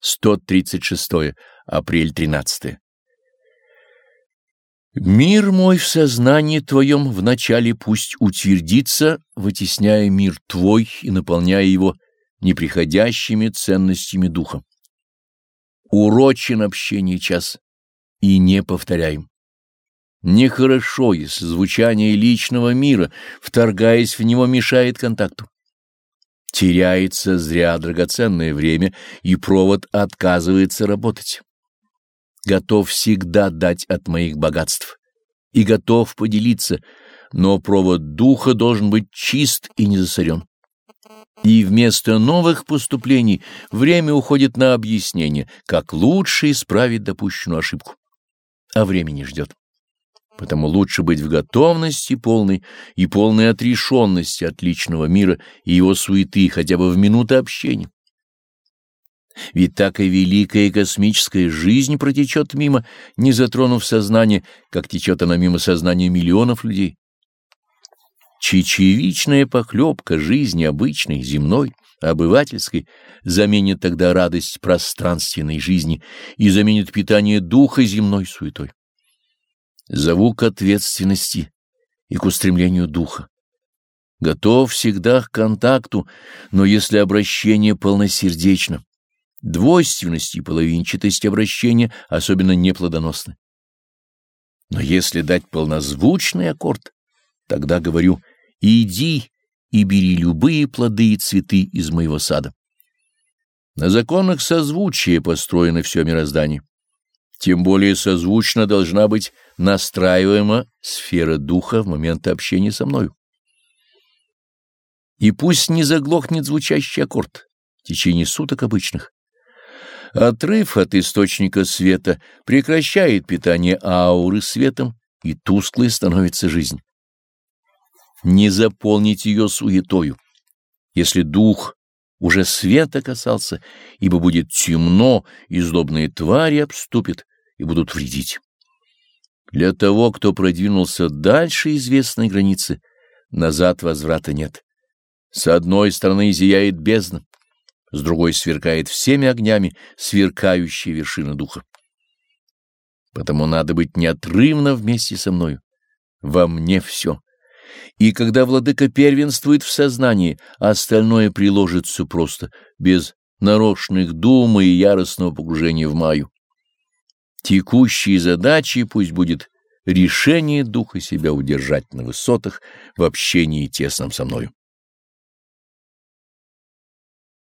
136 апрель 13 Мир мой в сознании твоем вначале пусть утвердится, вытесняя мир твой и наполняя его неприходящими ценностями духа. Урочен общение час и не повторяем. Нехорошо, если звучание личного мира, вторгаясь в него, мешает контакту. Теряется зря драгоценное время, и провод отказывается работать. Готов всегда дать от моих богатств и готов поделиться, но провод духа должен быть чист и не засорен. И вместо новых поступлений время уходит на объяснение, как лучше исправить допущенную ошибку. А времени ждет. Потому лучше быть в готовности полной и полной отрешенности от личного мира и его суеты хотя бы в минуты общения. Ведь так и великая космическая жизнь протечет мимо, не затронув сознание, как течет она мимо сознания миллионов людей. Чечевичная похлебка жизни обычной, земной, обывательской заменит тогда радость пространственной жизни и заменит питание духа земной суетой. Зову к ответственности и к устремлению духа. Готов всегда к контакту, но если обращение полносердечно, двойственность и половинчатость обращения особенно неплодоносны. Но если дать полнозвучный аккорд, тогда говорю «иди и бери любые плоды и цветы из моего сада». На законах созвучия построено все мироздание. Тем более созвучно должна быть настраиваема сфера духа в момент общения со мною. И пусть не заглохнет звучащий аккорд в течение суток обычных. Отрыв от источника света прекращает питание ауры светом, и тусклой становится жизнь. Не заполнить ее суетою. Если дух уже света касался, ибо будет темно, и злобные твари обступят, и будут вредить. Для того, кто продвинулся дальше известной границы, назад возврата нет. С одной стороны зияет бездна, с другой сверкает всеми огнями сверкающая вершина духа. Потому надо быть неотрывно вместе со мною. Во мне все. И когда владыка первенствует в сознании, остальное приложится просто, без нарочных дум и яростного погружения в маю. Текущей задачей пусть будет решение духа себя удержать на высотах в общении тесном со мною.